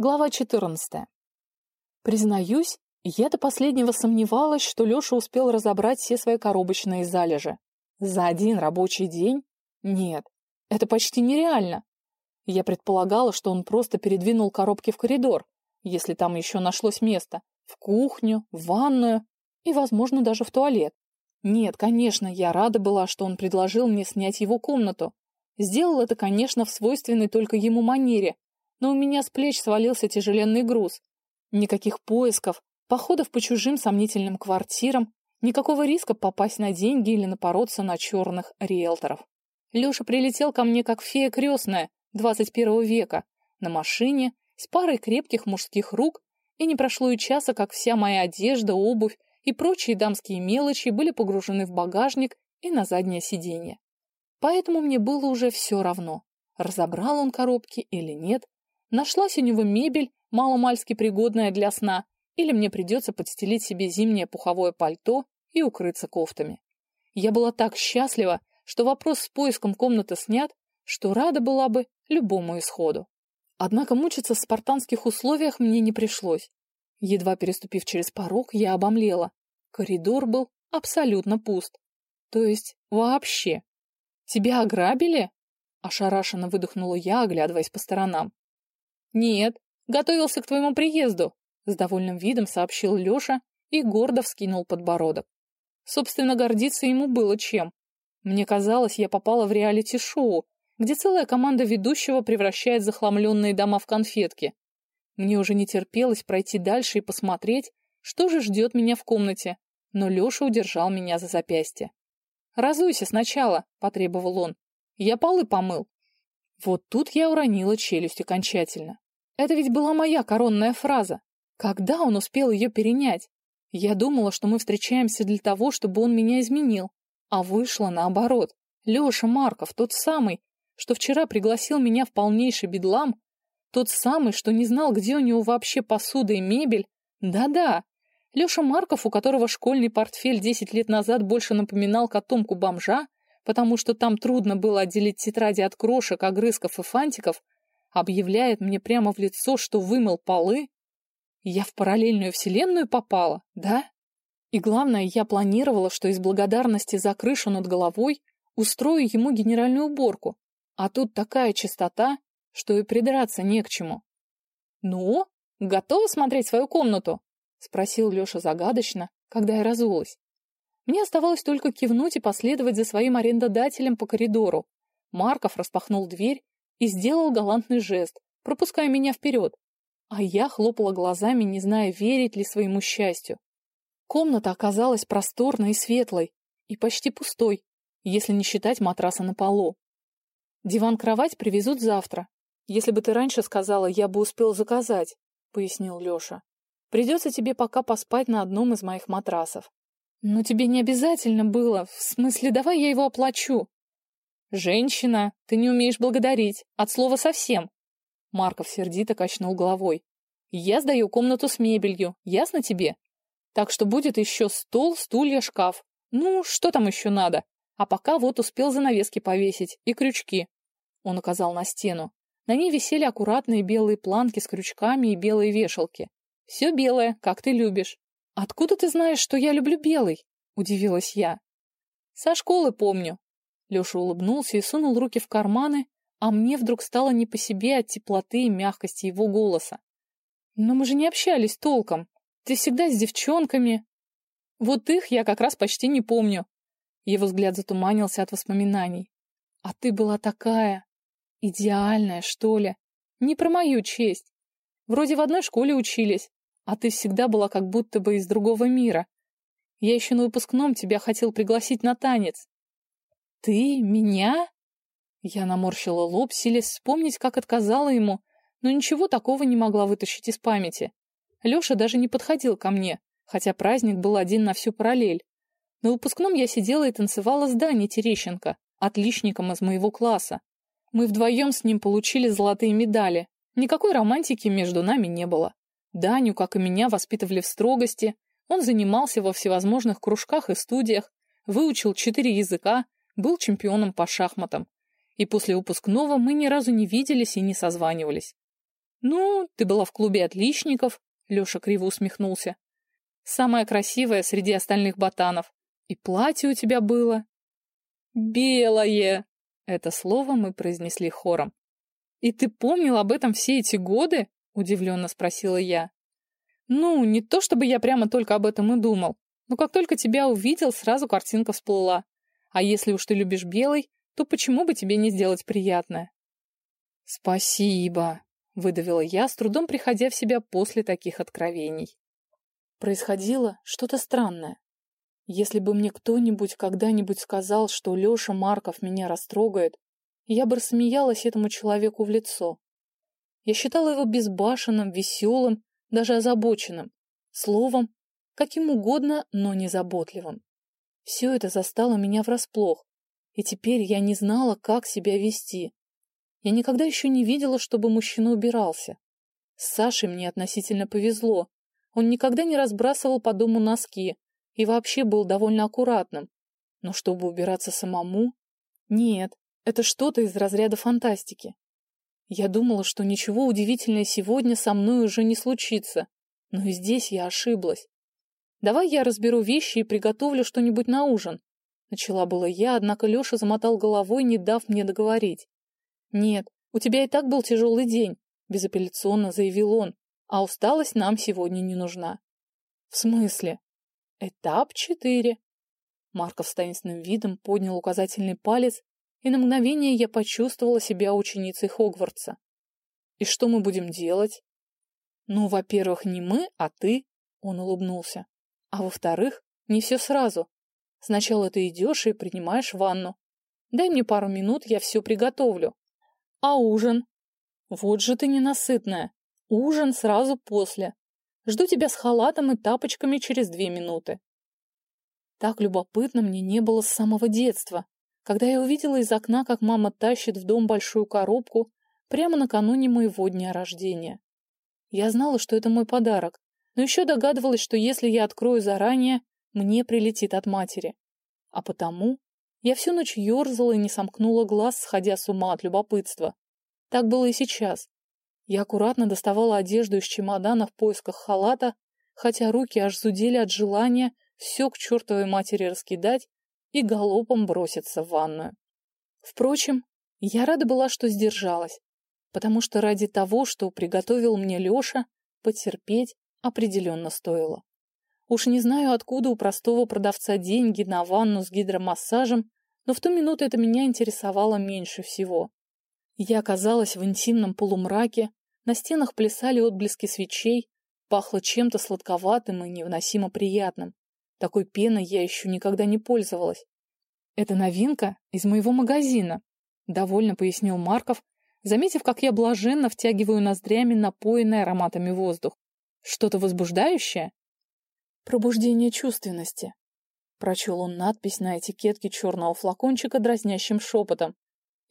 Глава 14. Признаюсь, я до последнего сомневалась, что Лёша успел разобрать все свои коробочные залежи. За один рабочий день? Нет, это почти нереально. Я предполагала, что он просто передвинул коробки в коридор, если там еще нашлось место, в кухню, в ванную и, возможно, даже в туалет. Нет, конечно, я рада была, что он предложил мне снять его комнату. Сделал это, конечно, в свойственной только ему манере, но у меня с плеч свалился тяжеленный груз. Никаких поисков, походов по чужим сомнительным квартирам, никакого риска попасть на деньги или напороться на черных риэлторов. Леша прилетел ко мне как фея крестная 21 века, на машине, с парой крепких мужских рук, и не прошло и часа, как вся моя одежда, обувь и прочие дамские мелочи были погружены в багажник и на заднее сиденье. Поэтому мне было уже все равно, разобрал он коробки или нет, Нашлась у него мебель, маломальски пригодная для сна, или мне придется подстелить себе зимнее пуховое пальто и укрыться кофтами. Я была так счастлива, что вопрос с поиском комнаты снят, что рада была бы любому исходу. Однако мучиться в спартанских условиях мне не пришлось. Едва переступив через порог, я обомлела. Коридор был абсолютно пуст. То есть вообще. «Тебя ограбили?» Ошарашенно выдохнула я, оглядываясь по сторонам. «Нет, готовился к твоему приезду», — с довольным видом сообщил Леша и гордо вскинул подбородок. Собственно, гордиться ему было чем. Мне казалось, я попала в реалити-шоу, где целая команда ведущего превращает захламленные дома в конфетки. Мне уже не терпелось пройти дальше и посмотреть, что же ждет меня в комнате, но Леша удержал меня за запястье. «Разуйся сначала», — потребовал он. «Я полы помыл». Вот тут я уронила челюсть окончательно. Это ведь была моя коронная фраза. Когда он успел ее перенять? Я думала, что мы встречаемся для того, чтобы он меня изменил. А вышло наоборот. Леша Марков, тот самый, что вчера пригласил меня в полнейший бедлам, тот самый, что не знал, где у него вообще посуда и мебель. Да-да, Леша Марков, у которого школьный портфель десять лет назад больше напоминал котомку бомжа, потому что там трудно было отделить тетради от крошек, огрызков и фантиков, объявляет мне прямо в лицо, что вымыл полы? Я в параллельную вселенную попала, да? И главное, я планировала, что из благодарности за крышу над головой устрою ему генеральную уборку, а тут такая чистота, что и придраться не к чему. «Ну, готова смотреть свою комнату?» — спросил Леша загадочно, когда я разулась. Мне оставалось только кивнуть и последовать за своим арендодателем по коридору. Марков распахнул дверь и сделал галантный жест, пропуская меня вперед. А я хлопала глазами, не зная, верить ли своему счастью. Комната оказалась просторной и светлой, и почти пустой, если не считать матраса на полу. Диван-кровать привезут завтра. Если бы ты раньше сказала, я бы успел заказать, — пояснил Леша. Придется тебе пока поспать на одном из моих матрасов. «Но тебе не обязательно было. В смысле, давай я его оплачу». «Женщина, ты не умеешь благодарить. От слова совсем». Марков сердито качнул головой. «Я сдаю комнату с мебелью. Ясно тебе? Так что будет еще стол, стулья, шкаф. Ну, что там еще надо? А пока вот успел занавески повесить и крючки». Он указал на стену. На ней висели аккуратные белые планки с крючками и белые вешалки. Все белое, как ты любишь. «Откуда ты знаешь, что я люблю белый?» — удивилась я. «Со школы помню». Леша улыбнулся и сунул руки в карманы, а мне вдруг стало не по себе от теплоты и мягкости его голоса. «Но мы же не общались толком. Ты всегда с девчонками». «Вот их я как раз почти не помню». Его взгляд затуманился от воспоминаний. «А ты была такая... идеальная, что ли? Не про мою честь. Вроде в одной школе учились, а ты всегда была как будто бы из другого мира. Я еще на выпускном тебя хотел пригласить на танец. Ты? Меня? Я наморщила лоб, силясь вспомнить, как отказала ему, но ничего такого не могла вытащить из памяти. Леша даже не подходил ко мне, хотя праздник был один на всю параллель. На выпускном я сидела и танцевала с Даней Терещенко, отличником из моего класса. Мы вдвоем с ним получили золотые медали. Никакой романтики между нами не было. Даню, как и меня, воспитывали в строгости. Он занимался во всевозможных кружках и студиях, выучил четыре языка, был чемпионом по шахматам. И после выпускного мы ни разу не виделись и не созванивались. Ну, ты была в клубе отличников, Леша криво усмехнулся. Самая красивая среди остальных ботанов. И платье у тебя было. Белое. Это слово мы произнесли хором. И ты помнил об этом все эти годы? Удивленно спросила я. Ну, не то чтобы я прямо только об этом и думал. Но как только тебя увидел, сразу картинка всплыла. А если уж ты любишь белый, то почему бы тебе не сделать приятное? Спасибо, выдавила я, с трудом приходя в себя после таких откровений. Происходило что-то странное. Если бы мне кто-нибудь когда-нибудь сказал, что Леша Марков меня растрогает, я бы рассмеялась этому человеку в лицо. Я считала его безбашенным, веселым, даже озабоченным. Словом, каким угодно, но не заботливым. Все это застало меня врасплох, и теперь я не знала, как себя вести. Я никогда еще не видела, чтобы мужчина убирался. С Сашей мне относительно повезло. Он никогда не разбрасывал по дому носки и вообще был довольно аккуратным. Но чтобы убираться самому? Нет, это что-то из разряда фантастики. Я думала, что ничего удивительного сегодня со мной уже не случится, но и здесь я ошиблась. Давай я разберу вещи и приготовлю что-нибудь на ужин. Начала было я, однако Леша замотал головой, не дав мне договорить. Нет, у тебя и так был тяжелый день, безапелляционно заявил он, а усталость нам сегодня не нужна. В смысле? Этап четыре. Марков с таинственным видом поднял указательный палец, и на мгновение я почувствовала себя ученицей Хогвартса. И что мы будем делать? Ну, во-первых, не мы, а ты, он улыбнулся. А во-вторых, не все сразу. Сначала ты идешь и принимаешь ванну. Дай мне пару минут, я все приготовлю. А ужин? Вот же ты ненасытная. Ужин сразу после. Жду тебя с халатом и тапочками через две минуты. Так любопытно мне не было с самого детства, когда я увидела из окна, как мама тащит в дом большую коробку прямо накануне моего дня рождения. Я знала, что это мой подарок, но еще догадывалась, что если я открою заранее, мне прилетит от матери. А потому я всю ночь ерзала и не сомкнула глаз, сходя с ума от любопытства. Так было и сейчас. Я аккуратно доставала одежду из чемодана в поисках халата, хотя руки аж зудели от желания все к чертовой матери раскидать и галопом броситься в ванную. Впрочем, я рада была, что сдержалась, потому что ради того, что приготовил мне Леша, потерпеть определенно стоило. Уж не знаю, откуда у простого продавца деньги на ванну с гидромассажем, но в ту минуту это меня интересовало меньше всего. Я оказалась в интимном полумраке, на стенах плясали отблески свечей, пахло чем-то сладковатым и невыносимо приятным. Такой пеной я еще никогда не пользовалась. «Это новинка из моего магазина», — довольно пояснил Марков, заметив, как я блаженно втягиваю ноздрями напоенный ароматами воздух. Что-то возбуждающее? Пробуждение чувственности. Прочел он надпись на этикетке черного флакончика дразнящим шепотом.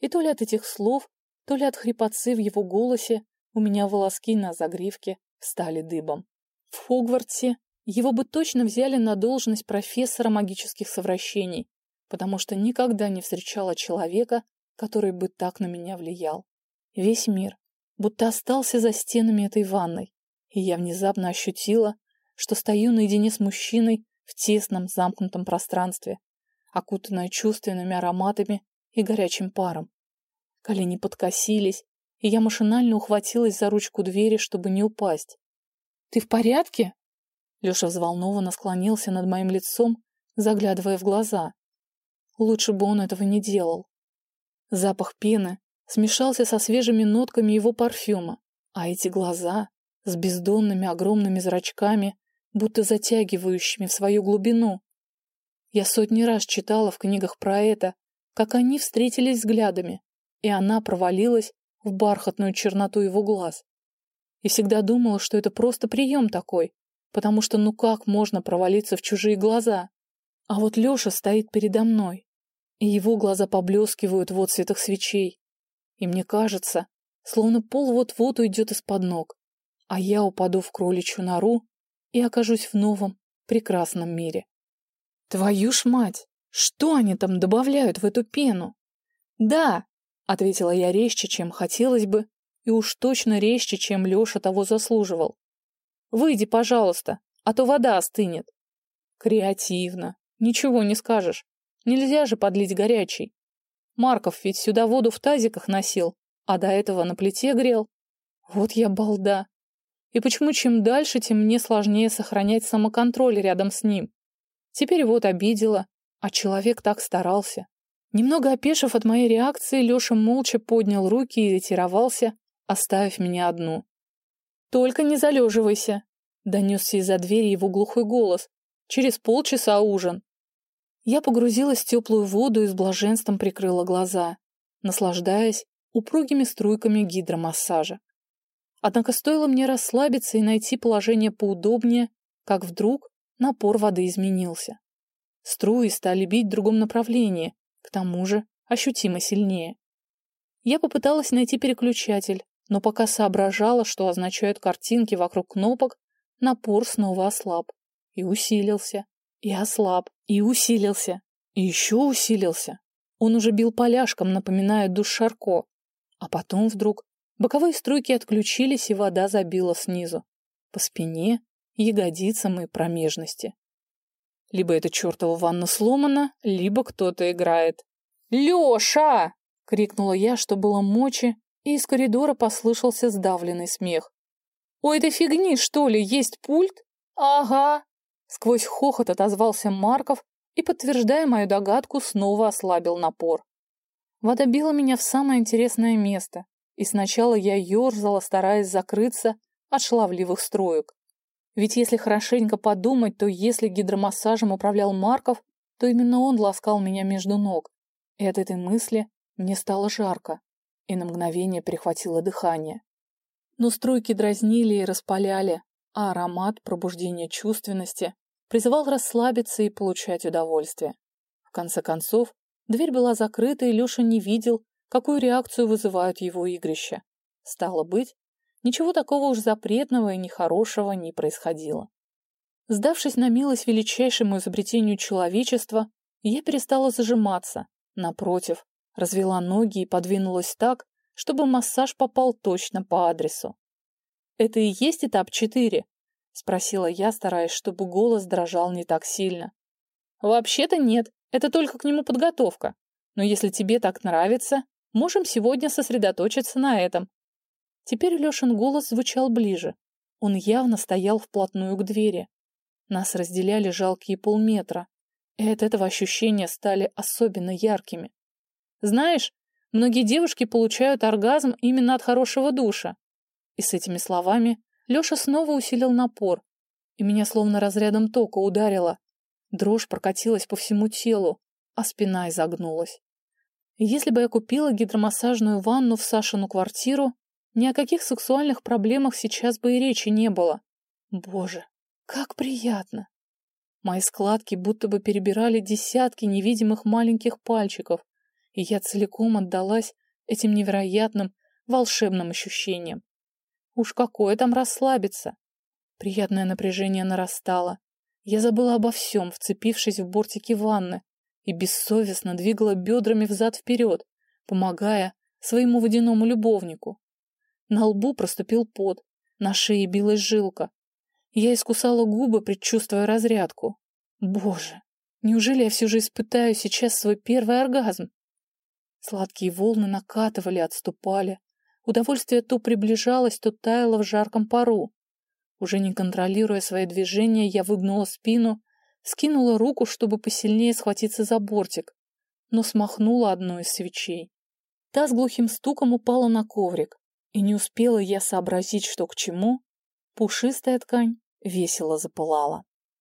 И то ли от этих слов, то ли от хрипотцы в его голосе у меня волоски на загривке стали дыбом. В Хогвартсе его бы точно взяли на должность профессора магических совращений, потому что никогда не встречала человека, который бы так на меня влиял. Весь мир будто остался за стенами этой ванной и я внезапно ощутила, что стою наедине с мужчиной в тесном замкнутом пространстве, окутанное чувственными ароматами и горячим паром. Колени подкосились, и я машинально ухватилась за ручку двери, чтобы не упасть. «Ты в порядке?» Леша взволнованно склонился над моим лицом, заглядывая в глаза. Лучше бы он этого не делал. Запах пены смешался со свежими нотками его парфюма, а эти глаза с бездонными огромными зрачками, будто затягивающими в свою глубину. Я сотни раз читала в книгах про это, как они встретились взглядами, и она провалилась в бархатную черноту его глаз. И всегда думала, что это просто прием такой, потому что ну как можно провалиться в чужие глаза? А вот Леша стоит передо мной, и его глаза поблескивают в отсветах свечей. И мне кажется, словно пол вот-вот уйдет из-под ног а я упаду в кроличью нору и окажусь в новом, прекрасном мире. Твою ж мать! Что они там добавляют в эту пену? Да, ответила я резче, чем хотелось бы, и уж точно резче, чем Леша того заслуживал. «Выйди, пожалуйста, а то вода остынет». Креативно. Ничего не скажешь. Нельзя же подлить горячий. Марков ведь сюда воду в тазиках носил, а до этого на плите грел. Вот я балда. И почему чем дальше, тем мне сложнее сохранять самоконтроль рядом с ним? Теперь вот обидела, а человек так старался. Немного опешив от моей реакции, Леша молча поднял руки и ретировался, оставив меня одну. «Только не залеживайся!» — донесся из-за двери его глухой голос. «Через полчаса ужин!» Я погрузилась в теплую воду и с блаженством прикрыла глаза, наслаждаясь упругими струйками гидромассажа. Однако стоило мне расслабиться и найти положение поудобнее, как вдруг напор воды изменился. Струи стали бить в другом направлении, к тому же ощутимо сильнее. Я попыталась найти переключатель, но пока соображала, что означают картинки вокруг кнопок, напор снова ослаб. И усилился, и ослаб, и усилился, и еще усилился. Он уже бил поляшком, напоминая душ Шарко. А потом вдруг боковые струйки отключились, и вода забила снизу. По спине, ягодицам и промежности. Либо эта чертова ванна сломана, либо кто-то играет. «Леша!» — крикнула я, что было мочи, и из коридора послышался сдавленный смех. «У этой фигни, что ли, есть пульт?» «Ага!» Сквозь хохот отозвался Марков и, подтверждая мою догадку, снова ослабил напор. Вода била меня в самое интересное место, и сначала я ерзала, стараясь закрыться от шаловливых строек. Ведь если хорошенько подумать, то если гидромассажем управлял Марков, то именно он ласкал меня между ног. И от этой мысли мне стало жарко, и на мгновение перехватило дыхание. Но струйки дразнили и распаляли, а аромат пробуждения чувственности призывал расслабиться и получать удовольствие. В конце концов, дверь была закрыта, и Леша не видел, какую реакцию вызывают его игрища. Стало быть, Ничего такого уж запретного и нехорошего не происходило. Сдавшись на милость величайшему изобретению человечества, я перестала зажиматься, напротив, развела ноги и подвинулась так, чтобы массаж попал точно по адресу. «Это и есть этап четыре?» — спросила я, стараясь, чтобы голос дрожал не так сильно. «Вообще-то нет, это только к нему подготовка. Но если тебе так нравится, можем сегодня сосредоточиться на этом. Теперь Лешин голос звучал ближе. Он явно стоял вплотную к двери. Нас разделяли жалкие полметра, и от этого ощущения стали особенно яркими. Знаешь, многие девушки получают оргазм именно от хорошего душа. И с этими словами Леша снова усилил напор, и меня словно разрядом тока ударило. Дрожь прокатилась по всему телу, а спина изогнулась. если бы я купила гидромассажную ванну в Сашину квартиру, ни о каких сексуальных проблемах сейчас бы и речи не было. Боже, как приятно! Мои складки будто бы перебирали десятки невидимых маленьких пальчиков, и я целиком отдалась этим невероятным, волшебным ощущениям. Уж какое там расслабиться! Приятное напряжение нарастало. Я забыла обо всем, вцепившись в бортики ванны, и бессовестно двигала бедрами взад-вперед, помогая своему водяному любовнику. На лбу проступил пот, на шее билась жилка. Я искусала губы, предчувствуя разрядку. Боже, неужели я все же испытаю сейчас свой первый оргазм? Сладкие волны накатывали, отступали. Удовольствие то приближалось, то таяло в жарком пару. Уже не контролируя свои движения, я выгнула спину, скинула руку, чтобы посильнее схватиться за бортик, но смахнула одну из свечей. Та с глухим стуком упала на коврик. И не успела я сообразить, что к чему, пушистая ткань весело запылала.